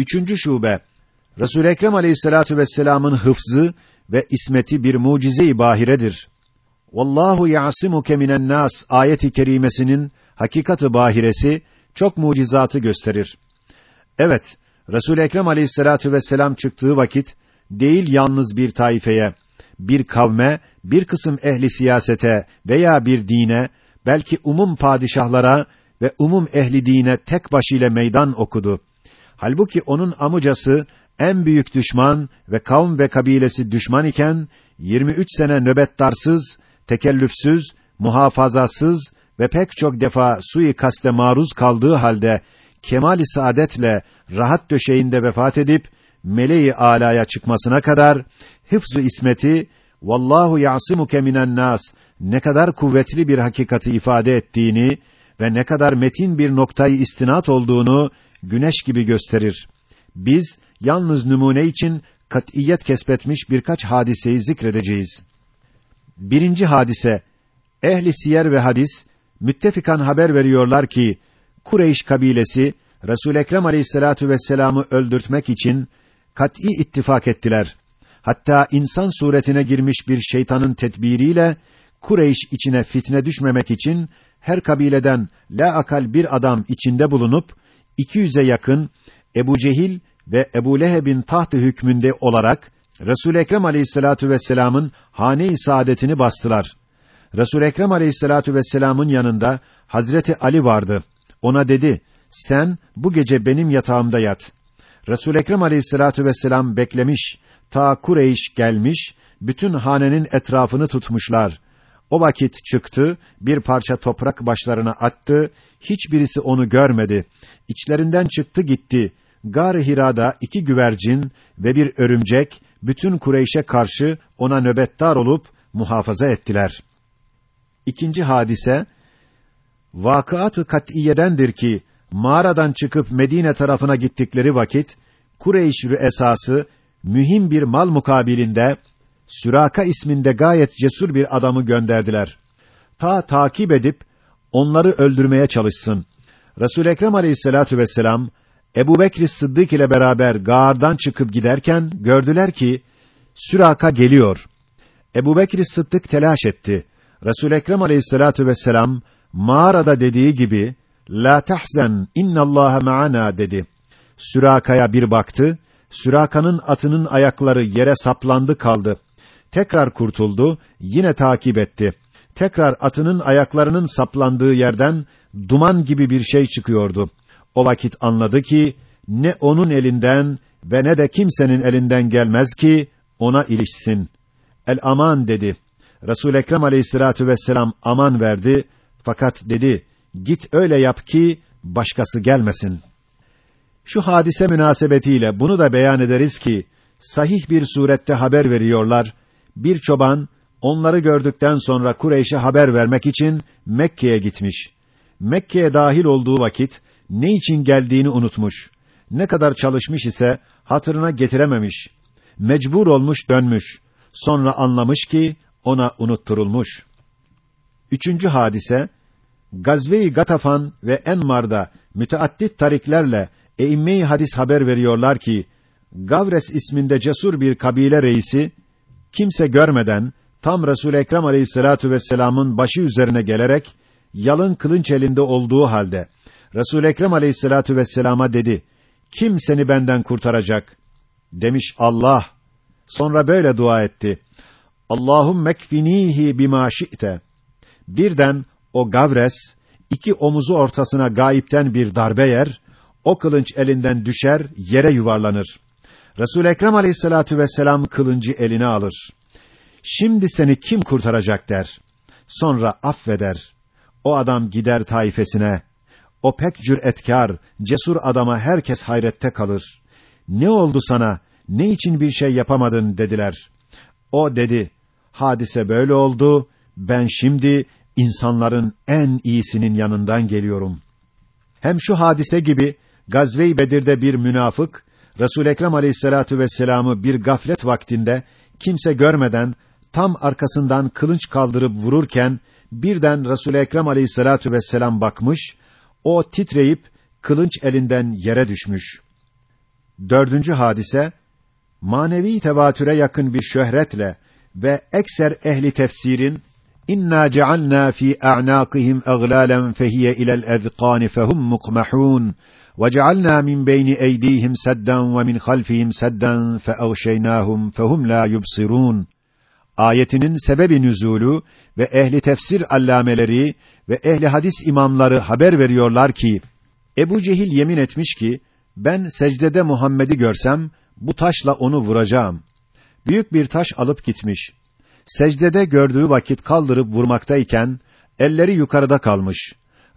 Üçüncü şube, Resul-i Ekrem aleyhissalatu vesselam'ın hıfzı ve ismeti bir mucize-i bahiredir. Vallahu ya'simuke minen nas ayeti kerimesinin hakikatı bahiresi çok mucizatı gösterir. Evet, Resul Ekrem Aleyhissalatu vesselam çıktığı vakit değil yalnız bir taifeye, bir kavme, bir kısım ehli siyasete veya bir dine, belki umum padişahlara ve umum ehli dine tek başıyla meydan okudu. Halbuki onun amcası en büyük düşman ve kavm ve kabilesi düşman iken 23 sene nöbetdarsız, tekellüfsüz, muhafazasız ve pek çok defa suikaste maruz kaldığı halde kemal-i saadetle rahat döşeğinde vefat edip meleği alaya çıkmasına kadar hıfz-ı ismeti vallahu ya'simuke minen nas ne kadar kuvvetli bir hakikati ifade ettiğini ve ne kadar metin bir noktayı istinat olduğunu güneş gibi gösterir. Biz yalnız numune için kat'iyet kesbetmiş birkaç hadiseyi zikredeceğiz. Birinci hadise ehli siyer ve hadis müttefikan haber veriyorlar ki Kureyş kabilesi Resul Ekrem Aleyhissalatu vesselam'ı öldürtmek için kat'î ittifak ettiler. Hatta insan suretine girmiş bir şeytanın tedbiriyle Kureyş içine fitne düşmemek için her kabileden la akal bir adam içinde bulunup 200'e yakın Ebu Cehil ve Ebu Leheb'in tahtı hükmünde olarak Resul Ekrem Aleyhissalatu vesselam'ın hane-i saadetini bastılar. Resul Ekrem Aleyhissalatu vesselam'ın yanında Hazreti Ali vardı. Ona dedi: "Sen bu gece benim yatağımda yat." Resul Ekrem Aleyhissalatu vesselam beklemiş. Ta Kureyş gelmiş, bütün hanenin etrafını tutmuşlar. O vakit çıktı, bir parça toprak başlarına attı, hiçbirisi onu görmedi. İçlerinden çıktı gitti. Gar-ı Hira'da iki güvercin ve bir örümcek, bütün Kureyş'e karşı ona nöbettar olup muhafaza ettiler. İkinci hadise, vakıat-ı kat'iyedendir ki, mağaradan çıkıp Medine tarafına gittikleri vakit, Kureyş esası mühim bir mal mukabilinde Süraka isminde gayet cesur bir adamı gönderdiler. Ta takip edip onları öldürmeye çalışsın. Resul Ekrem Aleyhissalatu vesselam Ebu Bekr Sıddık ile beraber gağardan çıkıp giderken gördüler ki Süraka geliyor. Ebu Bekr Sıddık telaş etti. Resul Ekrem Aleyhissalatu vesselam mağarada dediği gibi La tahzen innallaha ma'ana dedi. Süraka'ya bir baktı. Süraka'nın atının ayakları yere saplandı kaldı. Tekrar kurtuldu, yine takip etti. Tekrar atının ayaklarının saplandığı yerden duman gibi bir şey çıkıyordu. O vakit anladı ki ne onun elinden ve ne de kimsenin elinden gelmez ki ona ilişsin. El aman dedi. Resul Ekrem Aleyhissalatu vesselam aman verdi fakat dedi git öyle yap ki başkası gelmesin. Şu hadise münasebetiyle bunu da beyan ederiz ki sahih bir surette haber veriyorlar. Bir çoban onları gördükten sonra Kureyş'e haber vermek için Mekke'ye gitmiş. Mekke'ye dahil olduğu vakit ne için geldiğini unutmuş. Ne kadar çalışmış ise hatırına getirememiş. Mecbur olmuş dönmüş. Sonra anlamış ki ona unutturulmuş. Üçüncü hadise Gazve-i Gatafan ve Enmar'da müteaddit tariklerle eimme hadis haber veriyorlar ki Gavres isminde cesur bir kabile reisi kimse görmeden tam Resul Ekrem Aleyhissalatu vesselam'ın başı üzerine gelerek yalın kılınç elinde olduğu halde Resul Ekrem Aleyhissalatu vesselama dedi: "Kim seni benden kurtaracak?" Demiş Allah. Sonra böyle dua etti: "Allahum mekfinihi bima şi'te." Birden o Gavres iki omuzu ortasına gayipten bir darbe yer, o kılınç elinden düşer, yere yuvarlanır. Resul Ekrem Aleyhissalatu vesselam kılıncı eline alır. Şimdi seni kim kurtaracak der. Sonra affeder. O adam gider taifesine. O pek cüretkar, cesur adama herkes hayrette kalır. Ne oldu sana? Ne için bir şey yapamadın dediler. O dedi: Hadise böyle oldu. Ben şimdi insanların en iyisinin yanından geliyorum. Hem şu hadise gibi Gazve-i Bedir'de bir münafık Resul Ekrem Aleyhissalatu vesselam'ı bir gaflet vaktinde kimse görmeden tam arkasından kılıç kaldırıp vururken birden Resul Ekrem Aleyhissalatu vesselam bakmış, o titreyip kılınç elinden yere düşmüş. Dördüncü hadise, manevi tevatüre yakın bir şöhretle ve ekser ehli tefsirin inna cealna fi a'naqihim aglalan fehiye ila'l ezqan fehum muqmahun min beyni eydihim saddan ve min halfihim saddan fe'agşeynahum fehum la yubsirun ayetinin sebebi nüzulu ve ehli tefsir allameleri ve ehli hadis imamları haber veriyorlar ki Ebu Cehil yemin etmiş ki ben secdede Muhammed'i görsem bu taşla onu vuracağım. Büyük bir taş alıp gitmiş. Secdede gördüğü vakit kaldırıp vurmaktayken elleri yukarıda kalmış.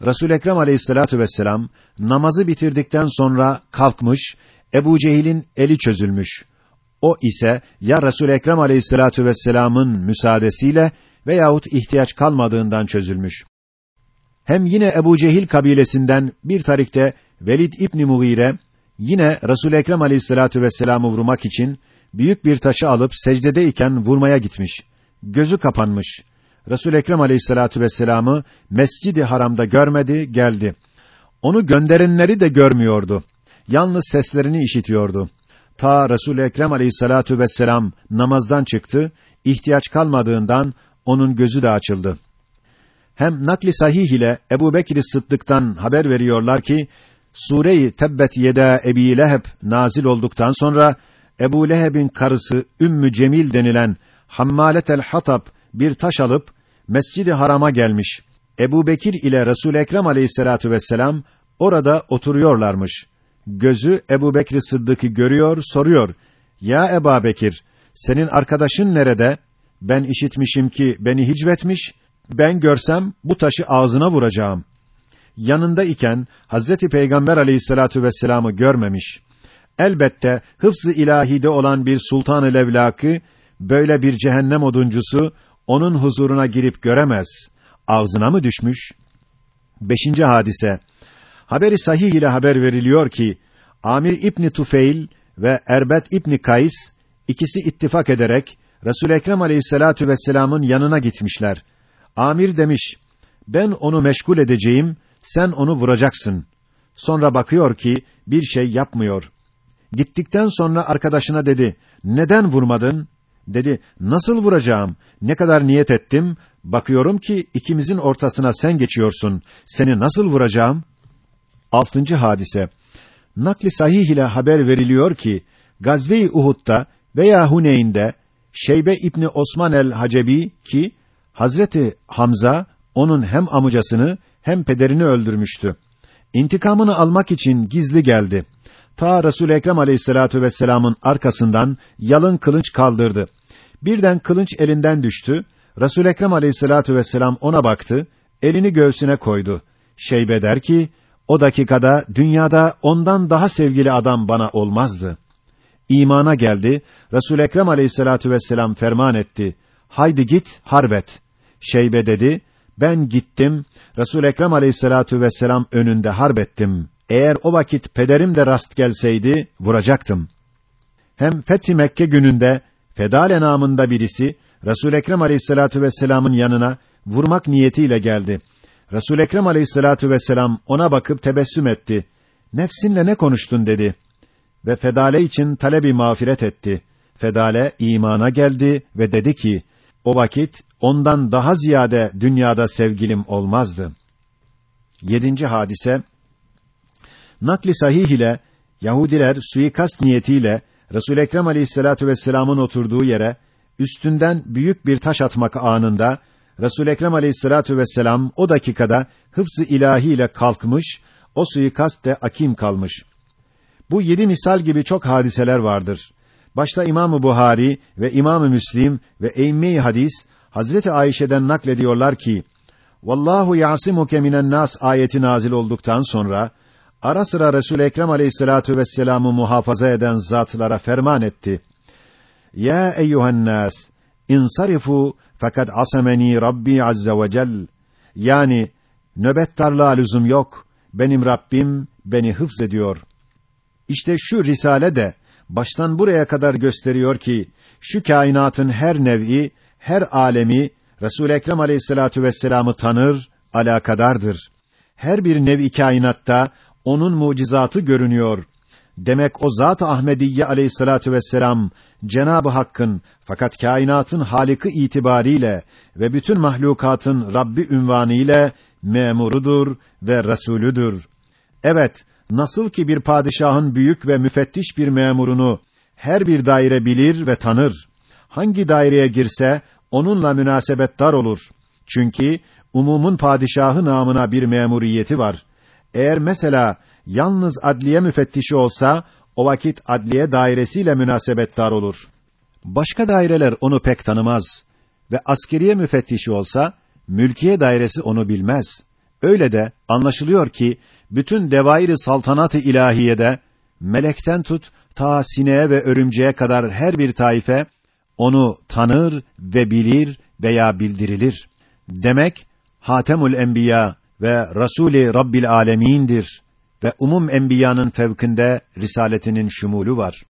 Resul Ekrem Aleyhissalatu vesselam namazı bitirdikten sonra kalkmış, Ebu Cehil'in eli çözülmüş. O ise ya Resul Ekrem Aleyhissalatu vesselam'ın müsaadesiyle veyahut ihtiyaç kalmadığından çözülmüş. Hem yine Ebu Cehil kabilesinden bir tarikte Velid İbn Mughire yine Resul Ekrem Aleyhissalatu vesselam'ı vurmak için büyük bir taşı alıp secdedeyken vurmaya gitmiş. Gözü kapanmış. Resul Ekrem Aleyhissalatu vesselam'ı Mescid-i Haram'da görmedi, geldi. Onu gönderenleri de görmüyordu. Yalnız seslerini işitiyordu. Ta Resul Ekrem Aleyhissalatu vesselam namazdan çıktı, ihtiyaç kalmadığından onun gözü de açıldı. Hem nakli sahih ile Ebu Bekir Sıddık'tan haber veriyorlar ki, Sure-i Tebbet Yeda Ebi Leheb nazil olduktan sonra, Ebu Leheb'in karısı Ümmü Cemil denilen Hammaletel Hatab bir taş alıp, Mescid-i Haram'a gelmiş. Ebu Bekir ile Resul Ekrem Aleyhissalatu vesselam orada oturuyorlarmış. Gözü Ebu Bekir Sıddık'ı görüyor, soruyor. Ya Ebu Bekir, senin arkadaşın nerede? Ben işitmişim ki beni hicvetmiş, ben görsem bu taşı ağzına vuracağım. Yanında iken Hazreti Peygamber Aleyhissalatu vesselam'ı görmemiş. Elbette hıfz-ı ilahide olan bir sultan-ı levlakı böyle bir cehennem oduncusu onun huzuruna girip göremez. Ağzına mı düşmüş? Beşinci hadise. Haberi sahih ile haber veriliyor ki Amir İbni Tufeil ve Erbet İbni Kays ikisi ittifak ederek Resul Ekrem Aleyhissalatu vesselam'ın yanına gitmişler. Amir demiş: "Ben onu meşgul edeceğim, sen onu vuracaksın." Sonra bakıyor ki bir şey yapmıyor. Gittikten sonra arkadaşına dedi: "Neden vurmadın?" Dedi: "Nasıl vuracağım? Ne kadar niyet ettim, bakıyorum ki ikimizin ortasına sen geçiyorsun. Seni nasıl vuracağım?" Altıncı hadise. Nakli sahih ile haber veriliyor ki Gazve-i Uhud'da veya Huneyn'de Şeybe İbni Osman el-Hacebi ki Hazreti Hamza onun hem amcasını hem pederini öldürmüştü. İntikamını almak için gizli geldi. Ta Resul Ekrem Aleyhissalatu vesselam'ın arkasından yalın kılıç kaldırdı. Birden kılıç elinden düştü. Resul Ekrem Aleyhissalatu vesselam ona baktı, elini göğsüne koydu. Şeybe der ki: "O dakikada dünyada ondan daha sevgili adam bana olmazdı." İmana geldi. Resul Ekrem Aleyhissalatu vesselam ferman etti. Haydi git harbet. Şeybe dedi, ben gittim, Resul Ekrem Aleyhissalatu vesselam önünde harbettim. Eğer o vakit pederim de rast gelseydi vuracaktım. Hem Fethi Mekke gününde Fedale namında birisi Resul Ekrem Aleyhissalatu vesselam'ın yanına vurmak niyetiyle geldi. Resul Ekrem Aleyhissalatu vesselam ona bakıp tebessüm etti. Nefsinle ne konuştun dedi. Ve Fedale için talebi mağfiret etti. Fedale imana geldi ve dedi ki: O vakit ondan daha ziyade dünyada sevgilim olmazdı. Yedinci hadise Nakli sahih ile Yahudiler suikast niyetiyle Resul Ekrem Aleyhissalatu vesselam'ın oturduğu yere üstünden büyük bir taş atmak anında Resul Ekrem Aleyhissalatu vesselam o dakikada hıfzı ilahi ile kalkmış, o suikast de akim kalmış. Bu yedi misal gibi çok hadiseler vardır. Başta İmamı Buhari ve İmamı Müslim ve Eymme-i Hadis Hazreti Ayşe'den naklediyorlar ki Vallahu yasimuke minen nas ayeti nazil olduktan sonra ara sıra Resul Ekrem Aleyhissalatu vesselam'ı muhafaza eden zatlara ferman etti. Ya eyyuhen nas insarifu fakat asameni Rabbi azze ve cel. Yani nöbet darlığa lüzum yok. Benim Rabbim beni hıfz ediyor. İşte şu risale de baştan buraya kadar gösteriyor ki şu kainatın her nevi, her alemi Resul Ekrem Aleyhissalatu vesselam'ı tanır, alakadardır. Her bir nevi kainatta onun mucizatı görünüyor. demek o Zat-ı Ahmediyye Aleyhissalatu vesselam Cenab-ı Hakk'ın fakat kainatın haliki itibariyle ve bütün mahlukatın Rabbi ünvanı ile memurudur ve resulüdür. Evet, nasıl ki bir padişahın büyük ve müfettiş bir memurunu her bir daire bilir ve tanır. Hangi daireye girse onunla münasebetdar olur. Çünkü umumun padişahı namına bir memuriyeti var. Eğer mesela yalnız adliye müfettişi olsa o vakit adliye dairesiyle münasebetdar olur. Başka daireler onu pek tanımaz ve askeriye müfettişi olsa mülkiye dairesi onu bilmez. Öyle de anlaşılıyor ki bütün devairi saltanat-ı ilahiyede melekten tut ta sineğe ve örümceğe kadar her bir taife onu tanır ve bilir veya bildirilir. Demek Hatemül Enbiya ve Rasûl-i Rabbil Alemin'dir ve umum enbiyanın fevkinde risaletinin şumulu var.